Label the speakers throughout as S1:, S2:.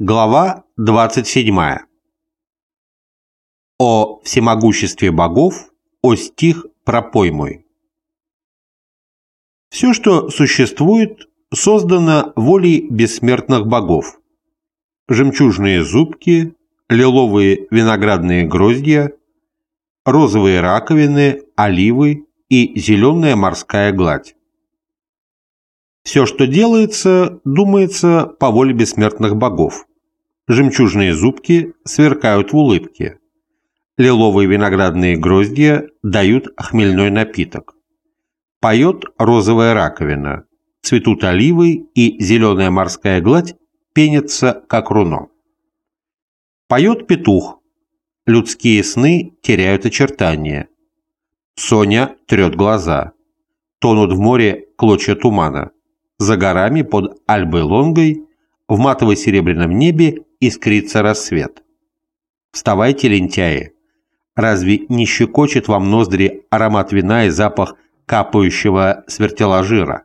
S1: Глава 27. О всемогуществе богов, о стих пропой мой. Все, что существует, создано волей бессмертных богов. Жемчужные зубки, лиловые виноградные гроздья, розовые раковины, оливы и зеленая морская гладь. Все, что делается, думается по воле бессмертных богов. Жемчужные зубки сверкают в улыбке. Лиловые виноградные гроздья дают хмельной напиток. Поет розовая раковина. Цветут оливы и зеленая морская гладь пенится, как руно. Поет петух. Людские сны теряют очертания. Соня трет глаза. Тонут в море клочья тумана. За горами под Альбой Лонгой в матово-серебряном небе искрится рассвет. Вставайте, лентяи! Разве не щекочет вам ноздри аромат вина и запах капающего с вертела жира?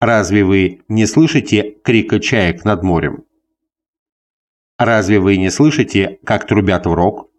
S1: Разве вы не слышите крика чаек над морем? Разве вы не слышите, как трубят в рог?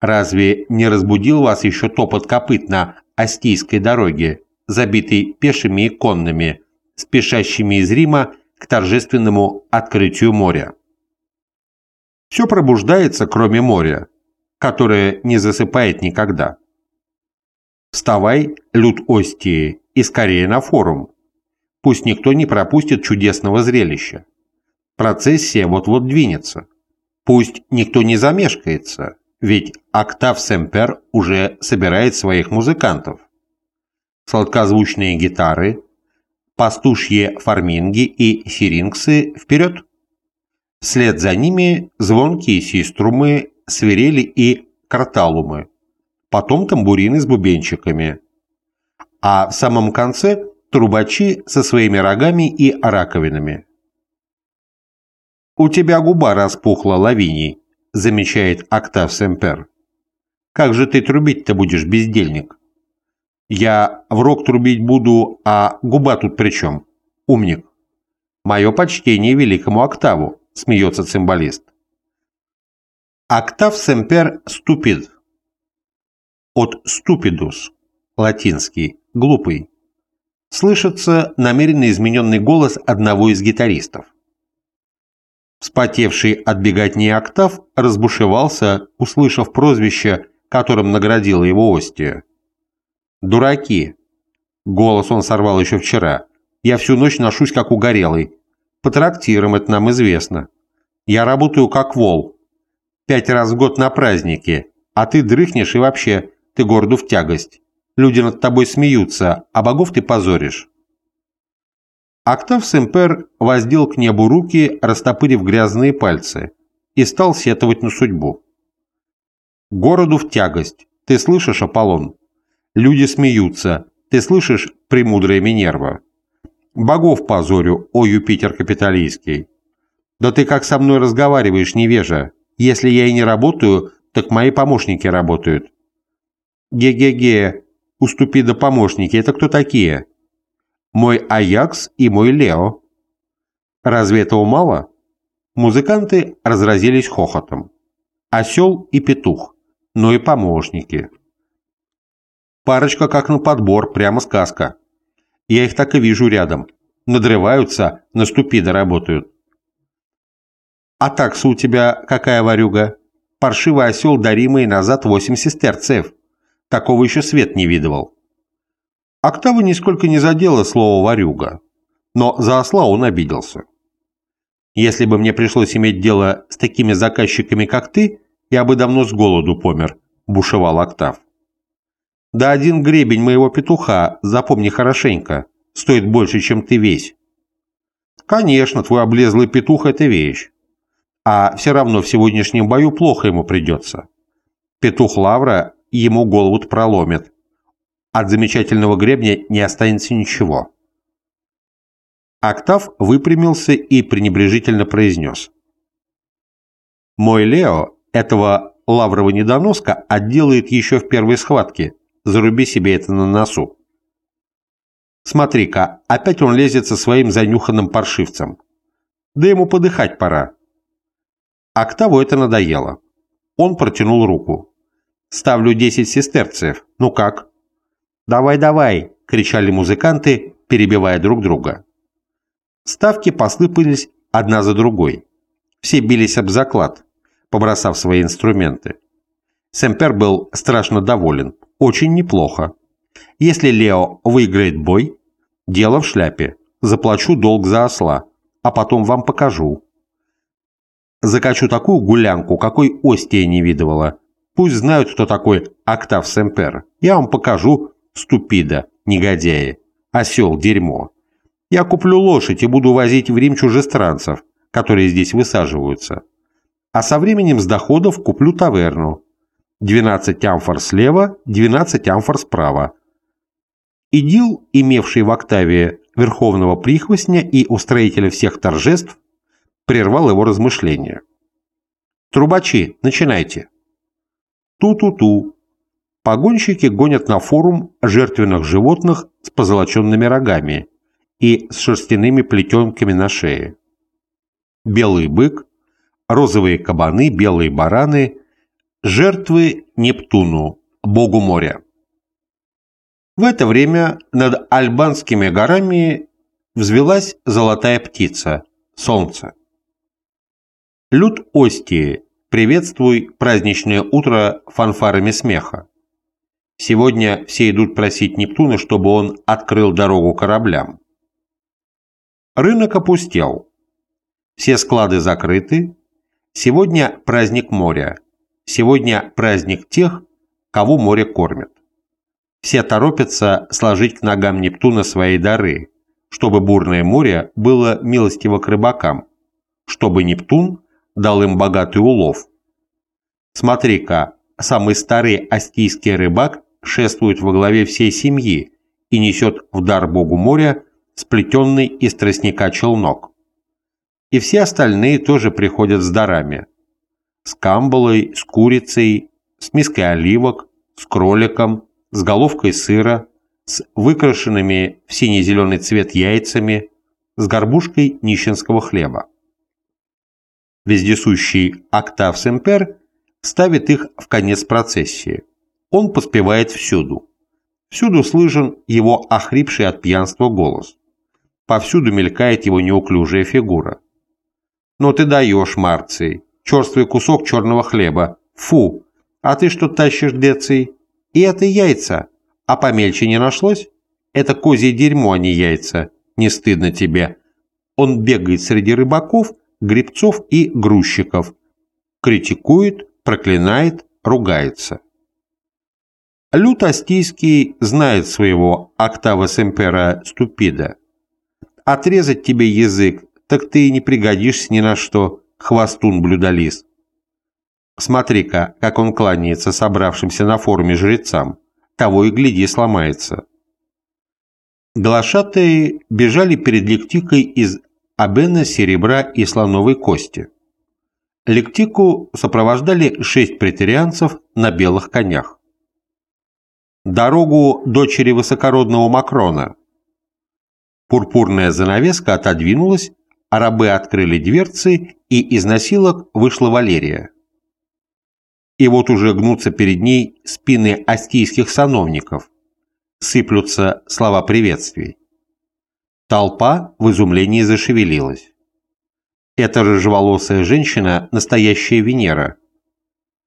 S1: Разве не разбудил вас еще топот копыт на Остийской дороге, забитой пешими и конными, спешащими из Рима к торжественному открытию моря. Все пробуждается, кроме моря, которое не засыпает никогда. Вставай, люд Остии, и скорее на форум. Пусть никто не пропустит чудесного зрелища. Процессия вот-вот двинется. Пусть никто не замешкается, ведь Октав Семпер уже собирает своих музыкантов. Сладкозвучные гитары, пастушьи фарминги и сирингсы вперед. Вслед за ними звонкие систрумы, свирели и карталумы, потом тамбурины с бубенчиками. А в самом конце трубачи со своими рогами и раковинами. «У тебя губа распухла, Лавиний», — замечает Октав Семпер. «Как же ты трубить-то будешь, бездельник?» Я в рог трубить буду, а губа тут при чем? Умник. Мое почтение великому октаву, смеется цимбалист. Октав семпер ступид. От ступидус, латинский, глупый. Слышится намеренно измененный голос одного из гитаристов. Вспотевший от беготни октав разбушевался, услышав прозвище, которым наградила его Остия. «Дураки!» Голос он сорвал еще вчера. «Я всю ночь ношусь, как угорелый. По трактирам это нам известно. Я работаю как вол. Пять раз в год на празднике. А ты дрыхнешь и вообще, ты городу в тягость. Люди над тобой смеются, а богов ты позоришь». Октав Семпер воздел к небу руки, растопырив грязные пальцы, и стал сетовать на судьбу. «Городу в тягость. Ты слышишь, Аполлон? Люди смеются. Ты слышишь, премудрая Минерва? Богов позорю, о Юпитер капиталистский. Да ты как со мной разговариваешь, невежа. Если я и не работаю, так мои помощники работают. Ге-ге-ге, уступи до помощники, это кто такие? Мой Аякс и мой Лео. Разве этого мало? Музыканты разразились хохотом. Осел и петух, но и помощники. Парочка как на подбор, прямо сказка. Я их так и вижу рядом. Надрываются, на ступиды работают. А такса у тебя какая варюга? Паршивый осел даримый назад восемь сестерцев. Такого еще свет не видывал. Октава нисколько не задела слово «варюга», но за осла он обиделся. «Если бы мне пришлось иметь дело с такими заказчиками, как ты, я бы давно с голоду помер», – бушевал Октав. Да один гребень моего петуха, запомни хорошенько, стоит больше, чем ты весь. Конечно, твой облезлый петух – это вещь. А все равно в сегодняшнем бою плохо ему придется. Петух Лавра ему голову проломит. От замечательного гребня не останется ничего. Октав выпрямился и пренебрежительно произнес. «Мой Лео этого лаврового недоноска отделает еще в первой схватке, Заруби себе это на носу. Смотри-ка, опять он лезет со своим занюханным паршивцем. Да ему подыхать пора. Октаву это надоело. Он протянул руку. «Ставлю 10 сестерцев. Ну как?» «Давай, давай!» — кричали музыканты, перебивая друг друга. Ставки посыпались одна за другой. Все бились об заклад, побросав свои инструменты. Семпер был страшно доволен. Очень неплохо. Если Лео выиграет бой, дело в шляпе. Заплачу долг за осла, а потом вам покажу. Закачу такую гулянку, какой Остия не видывала. Пусть знают, кто такой Октав Семпер. Я вам покажу, ступида, негодяи, осел, дерьмо. Я куплю лошадь и буду возить в Рим чужестранцев, которые здесь высаживаются. А со временем с доходов куплю таверну. 12 амфор слева, 12 амфор справа. Идил, имевший в Октаве верховного прихвостня и устроителя всех торжеств, прервал его размышления. «Трубачи, начинайте!» Ту-ту-ту. Погонщики гонят на форум жертвенных животных с позолоченными рогами и с шерстяными плетенками на шее. Белый бык, розовые кабаны, белые бараны – жертвы Нептуну, богу моря. В это время над Альбанскими горами взвелась золотая птица – солнце. Люд Остии, приветствуй праздничное утро фанфарами смеха. Сегодня все идут просить Нептуна, чтобы он открыл дорогу кораблям. Рынок опустел. Все склады закрыты. Сегодня праздник моря. Сегодня праздник тех, кого море кормит. Все торопятся сложить к ногам Нептуна свои дары, чтобы бурное море было милостиво к рыбакам, чтобы Нептун дал им богатый улов. Смотри-ка, самый старый астийский рыбак шествует во главе всей семьи и несет в дар богу моря сплетенный из тростника челнок. И все остальные тоже приходят с дарами. С камбалой, с курицей, с миской оливок, с кроликом, с головкой сыра, с выкрашенными в синий-зеленый цвет яйцами, с горбушкой нищенского хлеба. Вездесущий Октав Семпер ставит их в конец процессии. Он поспевает всюду. Всюду слышен его охрипший от пьянства голос. Повсюду мелькает его неуклюжая фигура. «Ну ты даешь, Марций, черствый кусок черного хлеба. Фу! А ты что тащишь, Деций? И это яйца. А помельче не нашлось? Это козье дерьмо, а не яйца. Не стыдно тебе?» Он бегает среди рыбаков, грибцов и грузчиков. Критикует, проклинает, ругается. Лют Астийский знает своего Октава Семпера Ступида. Отрезать тебе язык, так ты и не пригодишься ни на что, хвостун-блюдолиз. Смотри-ка, как он кланяется собравшимся на форуме жрецам. Того и гляди сломается. Глашатые бежали перед лектикой из абена, серебра и слоновой кости. Лектику сопровождали шесть претерианцев на белых конях. Дорогу дочери высокородного Макрона Пурпурная занавеска отодвинулась, а рабы открыли дверцы, и из носилок вышла Валерия. И вот уже гнутся перед ней спины астийских сановников, сыплются слова приветствий. Толпа в изумлении зашевелилась. Эта рыжеволосая женщина – настоящая Венера.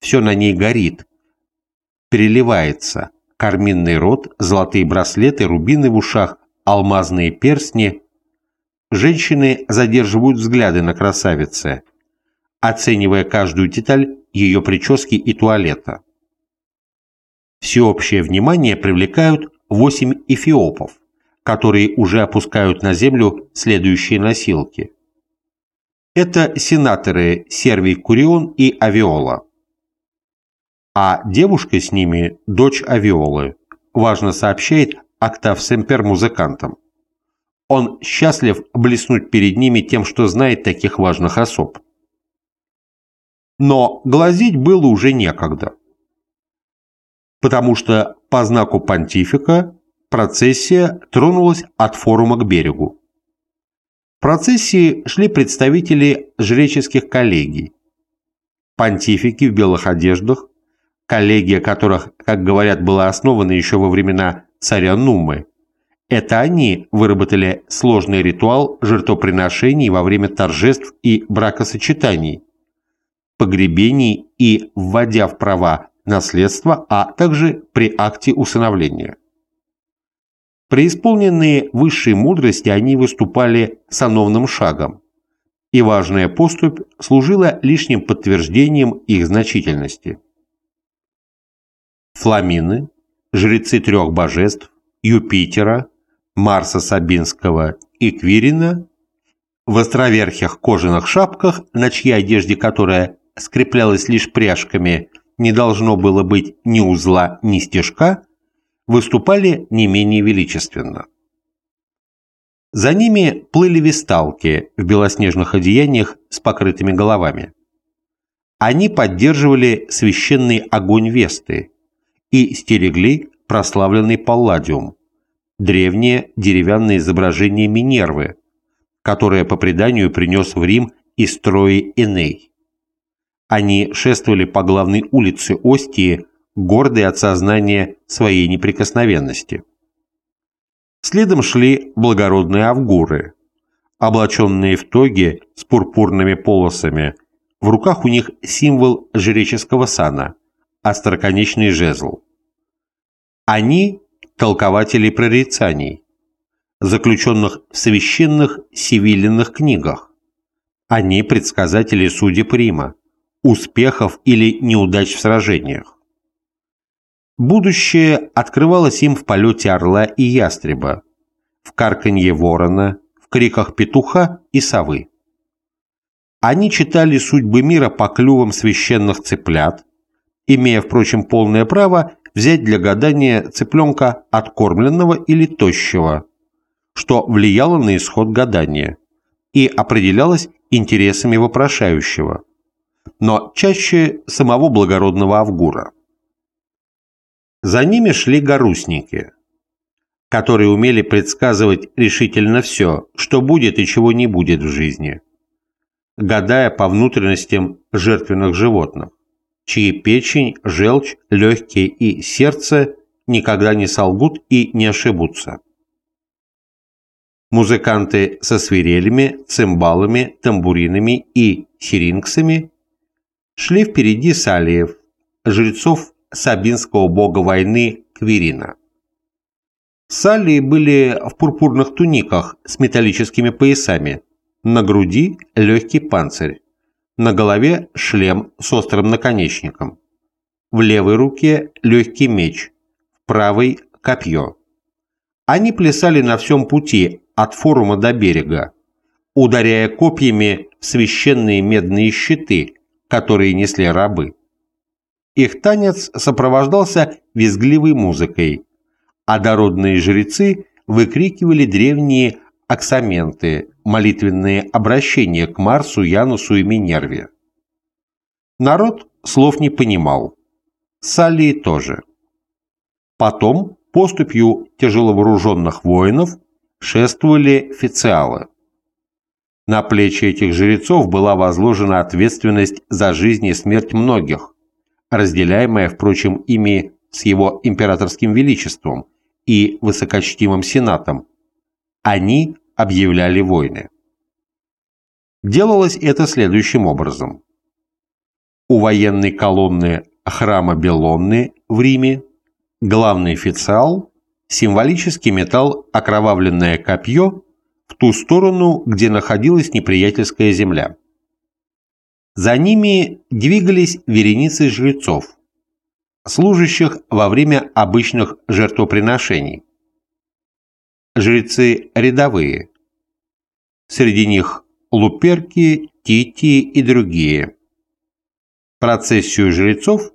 S1: Все на ней горит, переливается, карминный рот, золотые браслеты, рубины в ушах, алмазные перстни, женщины задерживают взгляды на красавице, оценивая каждую деталь ее прически и туалета. Всеобщее внимание привлекают восемь эфиопов, которые уже опускают на землю следующие носилки. Это сенаторы Сервий Курион и Авиола. А девушка с ними – дочь Авиолы, важно сообщает Октав Семпер музыкантом. Он счастлив блеснуть перед ними тем, что знает таких важных особ. Но глазить было уже некогда. Потому что по знаку понтифика процессия тронулась от форума к берегу. процессии шли представители жреческих коллегий, понтифики в белых одеждах, коллегия которых, как говорят, была основана еще во времена царя Нумы. Это они выработали сложный ритуал жертвоприношений во время торжеств и бракосочетаний, погребений и вводя в права наследства, а также при акте усыновления. Преисполненные высшей мудрости они выступали сановным шагом, и важная поступь служила лишним подтверждением их значительности. Фламины, жрецы трех божеств, Юпитера, Марса Сабинского и Квирина, в островерхих кожаных шапках, на чьей одежде которая скреплялась лишь пряжками, не должно было быть ни узла, ни стежка, выступали не менее величественно. За ними плыли висталки в белоснежных одеяниях с покрытыми головами. Они поддерживали священный огонь Весты и стерегли прославленный Палладиум, древнее деревянное изображение Минервы, которое по преданию принес в Рим из Трои Эней. Они шествовали по главной улице Остии гордые от сознания своей неприкосновенности. Следом шли благородные авгуры, облаченные в тоги с пурпурными полосами, в руках у них символ жреческого сана – остроконечный жезл. Они – толкователи прорицаний, заключенных в священных сивилленных книгах. Они – предсказатели судеб Рима, успехов или неудач в сражениях. Будущее открывалось им в полете орла и ястреба, в карканье ворона, в криках петуха и совы. Они читали судьбы мира по клювам священных цыплят, имея, впрочем, полное право взять для гадания цыпленка откормленного или тощего, что влияло на исход гадания и определялось интересами вопрошающего, но чаще самого благородного Авгура. За ними шли гарусники, которые умели предсказывать решительно все, что будет и чего не будет в жизни, гадая по внутренностям жертвенных животных, чьи печень, желчь, легкие и сердце никогда не солгут и не ошибутся. Музыканты со свирелями, цимбалами, тамбуринами и сирингсами шли впереди салиев, жрецов сабинского бога войны Квирина. Салли были в пурпурных туниках с металлическими поясами, на груди легкий панцирь, на голове шлем с острым наконечником, в левой руке легкий меч, в правой – копье. Они плясали на всем пути от форума до берега, ударяя копьями священные медные щиты, которые несли рабы. Их танец сопровождался визгливой музыкой, а дородные жрецы выкрикивали древние аксаменты, молитвенные обращения к Марсу, Янусу и Минерве. Народ слов не понимал. Саллии тоже. Потом поступью тяжеловооруженных воинов шествовали официалы. На плечи этих жрецов была возложена ответственность за жизнь и смерть многих, разделяемая, впрочем, ими с его императорским величеством и высокочтимым сенатом. Они объявляли войны. Делалось это следующим образом. У военной колонны храма Белонны в Риме главный официал символически метал окровавленное копье в ту сторону, где находилась неприятельская земля. За ними двигались вереницы жрецов, служащих во время обычных жертвоприношений. Жрецы рядовые. Среди них луперки, тити и другие. Процессию жрецов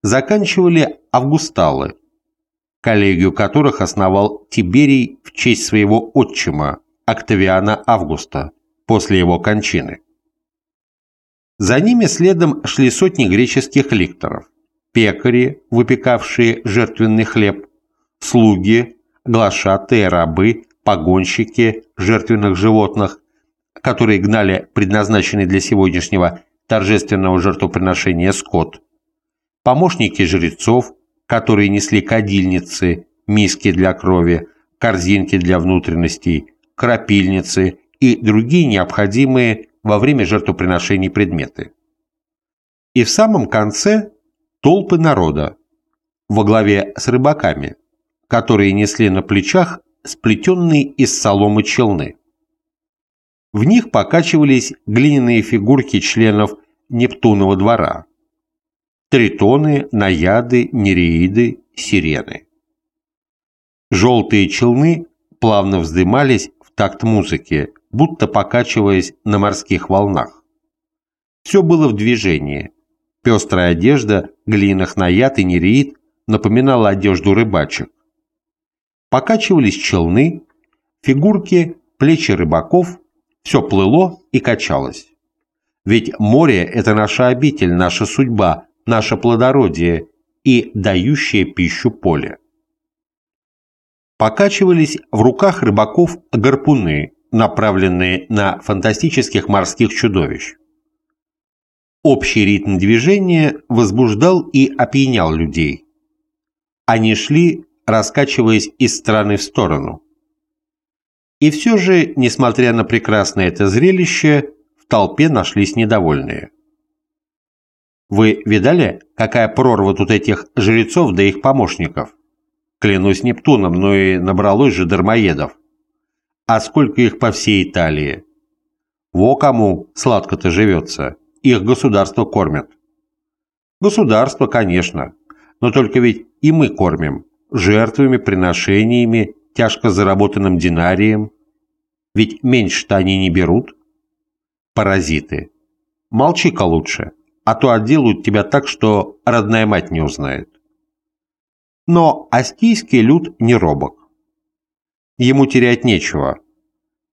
S1: заканчивали августалы, коллегию которых основал Тиберий в честь своего отчима Октавиана Августа после его кончины. За ними следом шли сотни греческих ликторов, пекари, выпекавшие жертвенный хлеб, слуги, глашатые, рабы, погонщики жертвенных животных, которые гнали предназначенный для сегодняшнего торжественного жертвоприношения скот, помощники жрецов, которые несли кадильницы, миски для крови, корзинки для внутренностей, крапильницы и другие необходимые во время жертвоприношений предметы. И в самом конце толпы народа во главе с рыбаками, которые несли на плечах сплетенные из соломы челны. В них покачивались глиняные фигурки членов Нептунова двора. Тритоны, наяды, нереиды, сирены. Желтые челны плавно вздымались в такт музыки, будто покачиваясь на морских волнах. Все было в движении. Пестрая одежда глиняных наяд и нереид напоминала одежду рыбачек. Покачивались челны, фигурки, плечи рыбаков, все плыло и качалось. Ведь море – это наша обитель, наша судьба, наше плодородие и дающее пищу поле. Покачивались в руках рыбаков гарпуны, направленные на фантастических морских чудовищ. Общий ритм движения возбуждал и опьянял людей. Они шли, раскачиваясь из стороны в сторону. И все же, несмотря на прекрасное это зрелище, в толпе нашлись недовольные. Вы видали, какая прорва тут этих жрецов да их помощников? Клянусь Нептуном, но и набралось же дармоедов. А сколько их по всей Италии? Во кому сладко-то живется. Их государство кормят. Государство, конечно. Но только ведь и мы кормим. Жертвами, приношениями, тяжко заработанным динарием. Ведь меньше-то они не берут. Паразиты. Молчи-ка лучше, а то отделают тебя так, что родная мать не узнает. Но астийский люд не робок. Ему терять нечего,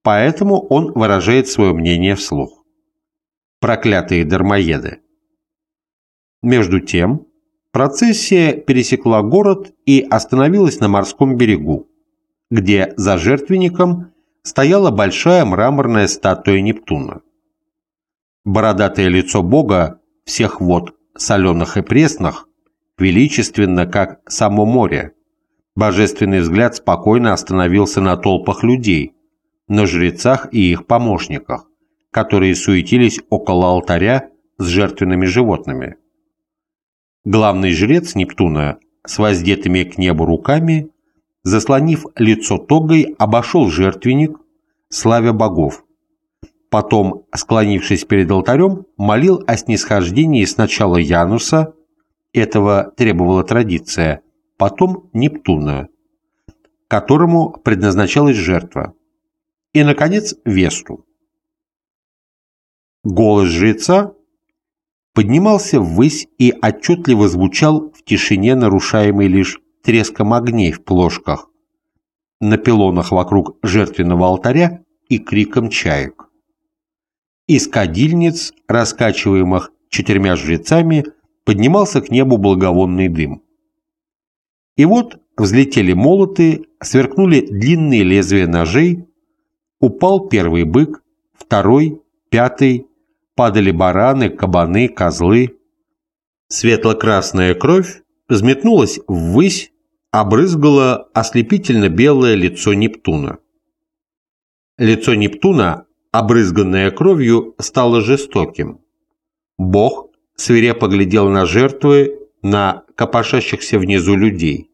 S1: поэтому он выражает свое мнение вслух. Проклятые дармоеды. Между тем, процессия пересекла город и остановилась на морском берегу, где за жертвенником стояла большая мраморная статуя Нептуна. Бородатое лицо бога всех вод, соленых и пресных, величественно, как само море. Божественный взгляд спокойно остановился на толпах людей, на жрецах и их помощниках, которые суетились около алтаря с жертвенными животными. Главный жрец Нептуна с воздетыми к небу руками, заслонив лицо тогой, обошел жертвенник, славя богов. Потом, склонившись перед алтарем, молил о снисхождении сначала Януса, этого требовала традиция, потом Нептуна, которому предназначалась жертва, и, наконец, Весту. Голос жреца поднимался ввысь и отчетливо звучал в тишине, нарушаемой лишь треском огней в плошках, на пилонах вокруг жертвенного алтаря и криком чаек. Из кадильниц, раскачиваемых четырьмя жрецами, поднимался к небу благовонный дым. И вот взлетели молоты, сверкнули длинные лезвия ножей, упал первый бык, второй, пятый, падали бараны, кабаны, козлы. Светло-красная кровь взметнулась ввысь, обрызгала ослепительно белое лицо Нептуна. Лицо Нептуна, обрызганное кровью, стало жестоким. Бог свирепо глядел на жертвы, на копошащихся внизу людей.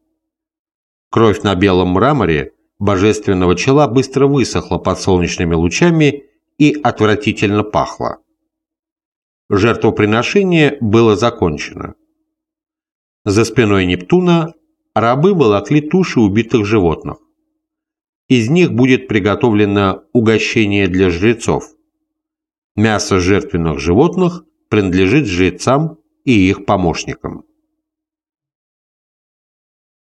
S1: Кровь на белом мраморе божественного чела быстро высохла под солнечными лучами и отвратительно пахла. Жертвоприношение было закончено. За спиной Нептуна рабы волокли туши убитых животных. Из них будет приготовлено угощение для жрецов. Мясо жертвенных животных принадлежит жрецам и их помощникам.